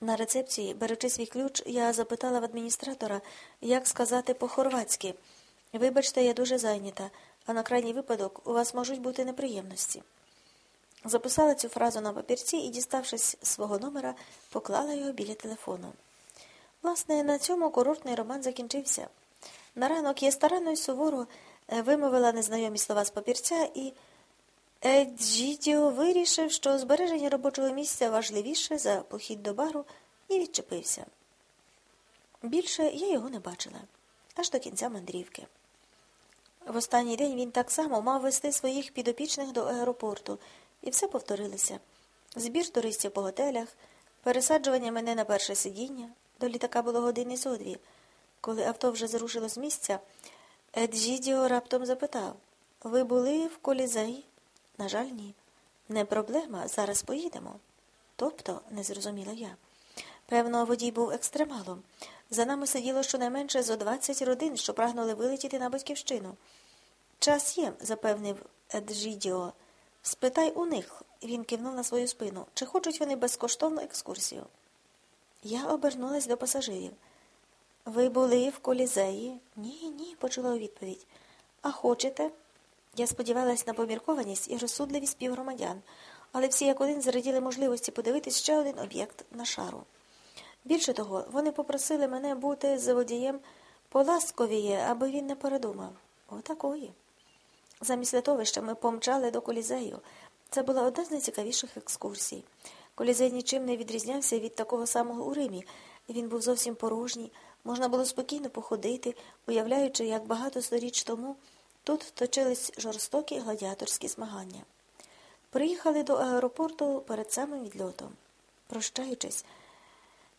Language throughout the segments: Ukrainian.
На рецепції, беручи свій ключ, я запитала в адміністратора, як сказати по-хорватськи. Вибачте, я дуже зайнята, а на крайній випадок у вас можуть бути неприємності. Записала цю фразу на папірці і, діставшись свого номера, поклала його біля телефону. Власне, на цьому курортний роман закінчився. На ранок я старанно й суворо е, вимовила незнайомі слова з папірця і Еджідіо вирішив, що збереження робочого місця важливіше за похід до бару, і відчепився. Більше я його не бачила, аж до кінця мандрівки. В останній день він так само мав вести своїх підопічних до аеропорту, і все повторилося. Збір туристів по готелях, пересаджування мене на перше сидіння, до літака було години зо дві. Коли авто вже зрушило з місця, Еджідіо раптом запитав Ви були в колізеї? На жаль, ні. Не проблема, зараз поїдемо. Тобто, не зрозуміла я. Певно, водій був екстремалом. За нами сиділо щонайменше зо 20 родин, що прагнули вилетіти на батьківщину. Час є, запевнив Еджідіо. Спитай у них, він кивнув на свою спину, чи хочуть вони безкоштовну екскурсію. Я обернулась до пасажирів. Ви були в колізеї? Ні, ні, почула у відповідь. А хочете? Я сподівалась на поміркованість і розсудливість співгромадян, але всі як один зраділи можливості подивитись ще один об'єкт на шару. Більше того, вони попросили мене бути з водієм поласковіє, аби він не передумав. Отакої. Замість литовища ми помчали до колізею. Це була одна з найцікавіших екскурсій. Колізей нічим не відрізнявся від такого самого у Римі. Він був зовсім порожній, можна було спокійно походити, уявляючи, як багато сторіч тому тут точились жорстокі гладіаторські змагання. Приїхали до аеропорту перед самим відльотом. Прощаючись,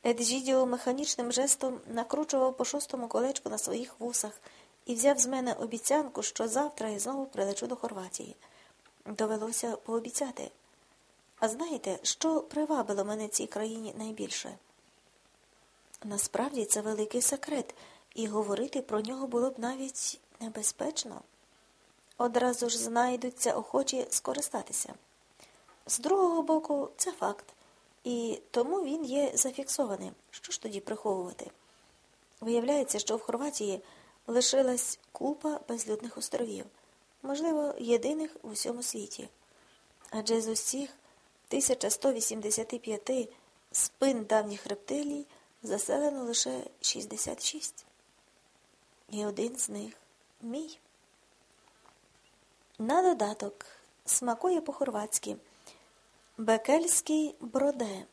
Еджідіо механічним жестом накручував по шостому колечку на своїх вусах і взяв з мене обіцянку, що завтра я знову прилечу до Хорватії. Довелося пообіцяти. А знаєте, що привабило мене цій країні найбільше? Насправді це великий секрет, і говорити про нього було б навіть небезпечно. Одразу ж знайдуться охочі скористатися. З другого боку, це факт, і тому він є зафіксованим. Що ж тоді приховувати? Виявляється, що в Хорватії лишилась купа безлюдних островів, можливо, єдиних у всьому світі. Адже з усіх 1185 спин давніх рептилій заселено лише 66. І один з них мій. На додаток смакує по-хорватськи бекельський броде.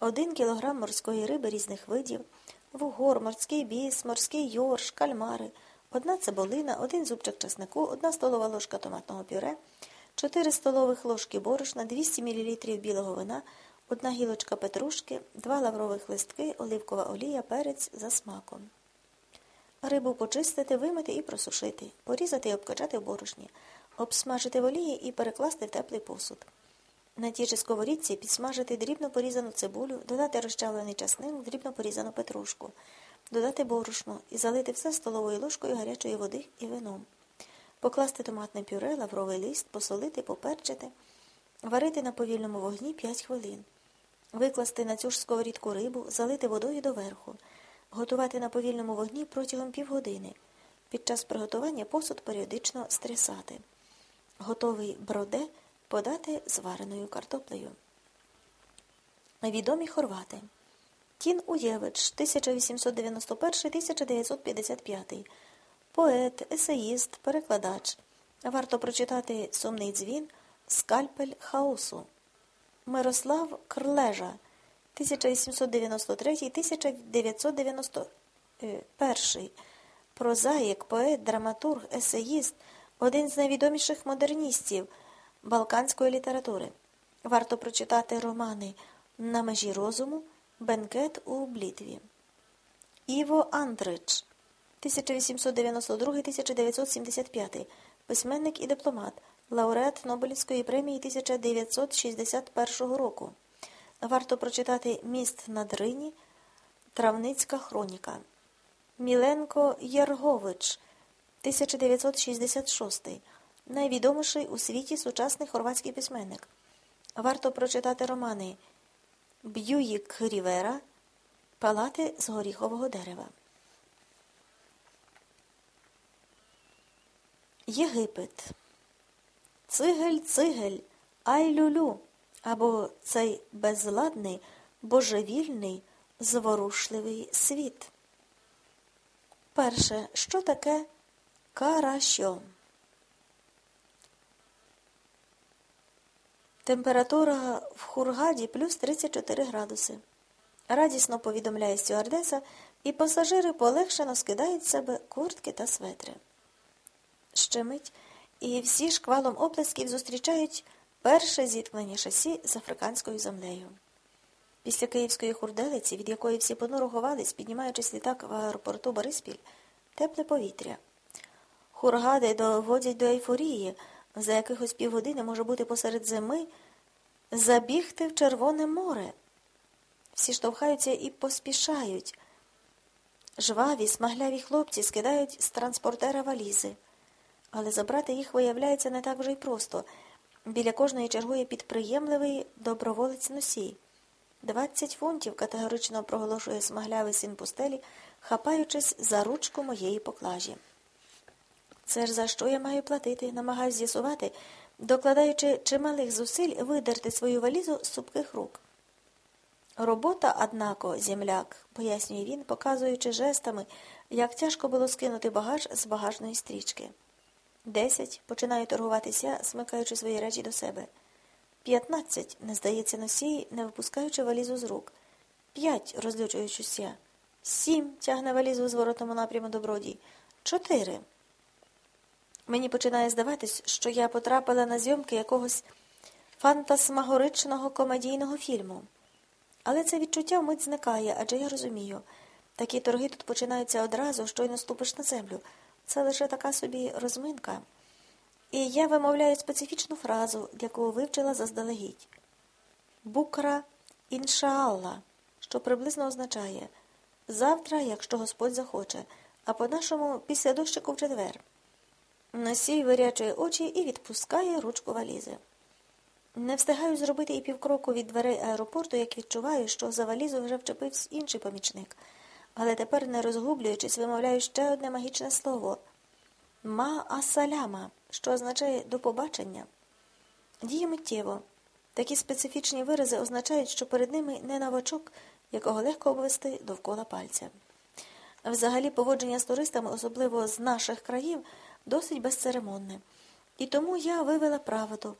Один кілограм морської риби різних видів, вугор, морський біс, морський йорш, кальмари, одна цибулина, один зубчик часнику, одна столова ложка томатного пюре, 4 столових ложки борошна, 200 мл білого вина, одна гілочка петрушки, два лаврових листки, оливкова олія, перець за смаком. Рибу почистити, вимити і просушити, порізати і обкачати в борошні, обсмажити в олії і перекласти в теплий посуд. На тій же сковорідці підсмажити дрібно порізану цибулю, додати розчавлений часник, дрібно порізану петрушку, додати борошно і залити все столовою ложкою гарячої води і вином. Покласти томатне пюре, лавровий лист, посолити, поперчити, варити на повільному вогні 5 хвилин, викласти на цю ж сковорідку рибу, залити водою доверху, готувати на повільному вогні протягом півгодини. Під час приготування посуд періодично стрясати. Готовий броде подати з вареною картоплею. Відомі хорвати. Тін Уєвич, 1891-1955 поет, есеїст, перекладач. Варто прочитати сумний дзвін Скальпель хаосу. Мирослав Крлежа, 1893-1991. Прозаїк, поет, драматург, есеїст, один з найвідоміших модерністів балканської літератури. Варто прочитати романи На межі розуму, Бенкет у Блітві. Іво Андрич, 1892-1975, письменник і дипломат, лауреат Нобелівської премії 1961 року. Варто прочитати Міст на Дрині, Травницька хроніка. Міленко Єргович, 1966, найвідоміший у світі сучасний хорватський письменник. Варто прочитати романи Б'юїк Рівера, палати з горіхового дерева. Єгипет. Цигель, цигель, ай люлю, або цей безладний, божевільний, зворушливий світ. Перше, що таке каращо? Температура в Хургаді плюс 34 градуси. Радісно повідомляє стюардеса, і пасажири полегшено скидають себе куртки та светри. Ще мить, і всі шквалом оплесків зустрічають перше зіткнення шасі з африканською землею. Після київської хурделиці, від якої всі понуро ховались, піднімаючись літак в аеропорту Бориспіль, тепле повітря. Хургади доводять до ейфорії, за якихось півгодини може бути посеред зими, забігти в Червоне море. Всі штовхаються і поспішають. Жваві, смагляві хлопці скидають з транспортера валізи. Але забрати їх виявляється не так вже й просто. Біля кожної чергує підприємливий доброволець носій. Двадцять фунтів категорично проголошує смаглявий син пустелі, хапаючись за ручку моєї поклажі. Це ж за що я маю платити, намагаюсь з'ясувати, докладаючи чималих зусиль видерти свою валізу з супких рук. Робота, однако, земляк, пояснює він, показуючи жестами, як тяжко було скинути багаж з багажної стрічки. Десять починаю торгуватися, смикаючи свої речі до себе. П'ятнадцять, не здається носій, не випускаючи валізу з рук. П'ять, розлючуючися. Сім тягне валізу в зворотному напряму добродій. Чотири. Мені починає здаватись, що я потрапила на зйомки якогось фантасмагоричного комедійного фільму. Але це відчуття вмить зникає, адже я розумію. Такі торги тут починаються одразу, щойно ступиш на землю. Це лише така собі розминка. І я вимовляю специфічну фразу, яку вивчила заздалегідь. Букра іншаалла, що приблизно означає завтра, якщо Господь захоче, а по-нашому після дощику в четвер. Носій вирячує очі і відпускає ручку валізи. Не встигаю зробити і півкроку від дверей аеропорту, як відчуваю, що за валізу вже вчепився інший помічник. Але тепер, не розгублюючись, вимовляю ще одне магічне слово ма асаляма, що означає до побачення. Діє миттєво. Такі специфічні вирази означають, що перед ними не новачок, якого легко обвести довкола пальця. Взагалі, поводження з туристами, особливо з наших країв, досить безцеремонне. І тому я вивела правило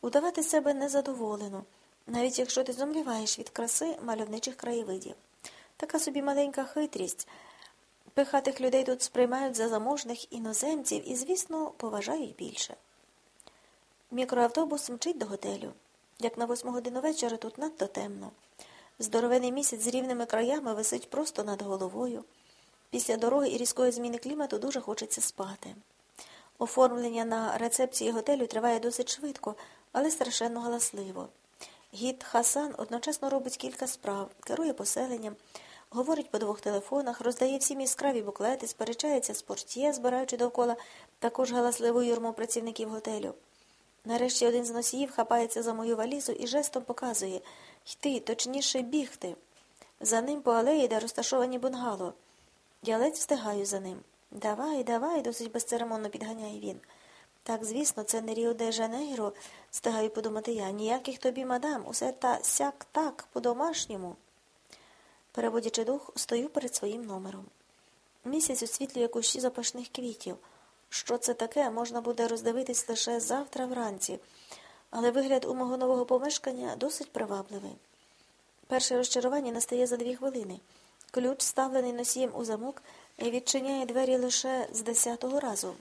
удавати себе незадоволену, навіть якщо ти зомліваєш від краси мальовничих краєвидів. Така собі маленька хитрість. Пихатих людей тут сприймають за заможних іноземців і, звісно, поважають більше. Мікроавтобус мчить до готелю. Як на восьму годину вечора тут надто темно. Здоровений місяць з рівними краями висить просто над головою. Після дороги і різкої зміни клімату дуже хочеться спати. Оформлення на рецепції готелю триває досить швидко, але страшенно галасливо. Гід Хасан одночасно робить кілька справ, керує поселенням, говорить по двох телефонах, роздає всім яскраві буклети, сперечається з портьє, збираючи довкола також галасливу юрму працівників готелю. Нарешті один з носіїв хапається за мою валізу і жестом показує йти, точніше бігти. За ним по алеї, де розташовані бунгало. Я ледь встигаю за ним. Давай, давай, досить безцеремонно підганяє він. Так, звісно, це не Ріо де Жанейро, стигаю подумати я. Ніяких тобі, мадам, усе та сяк так, по-домашньому. Переводячи дух, стою перед своїм номером. Місяць освітлює кущі запашних квітів. Що це таке, можна буде роздивитись лише завтра вранці, але вигляд у мого нового помешкання досить привабливий. Перше розчарування настає за дві хвилини. Ключ, ставлений носієм у замок, відчиняє двері лише з десятого разу.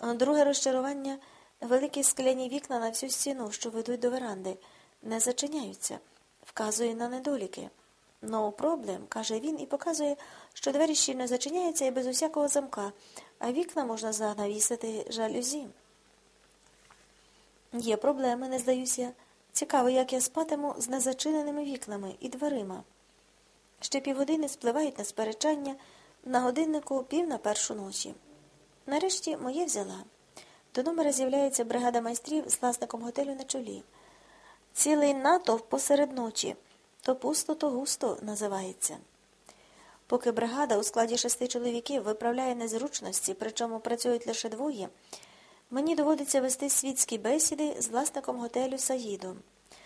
Друге розчарування великі скляні вікна на всю стіну, що ведуть до веранди, не зачиняються, вказує на недоліки. No problem, каже він і показує, що двері щільно зачиняються і без усякого замка, а вікна можна занавісити жалюзі. Є проблеми, не здаюся. Цікаво, як я спатиму з незачиненими вікнами і дверима. Ще півгодини спливають на сперечання на годиннику пів на першу ночі. Нарешті моє взяла. До номера з'являється бригада майстрів з власником готелю на чолі. Цілий натовп посеред ночі. То пусто, то густо називається. Поки бригада у складі шести чоловіків виправляє незручності, причому працюють лише двоє, мені доводиться вести світські бесіди з власником готелю Саїдом.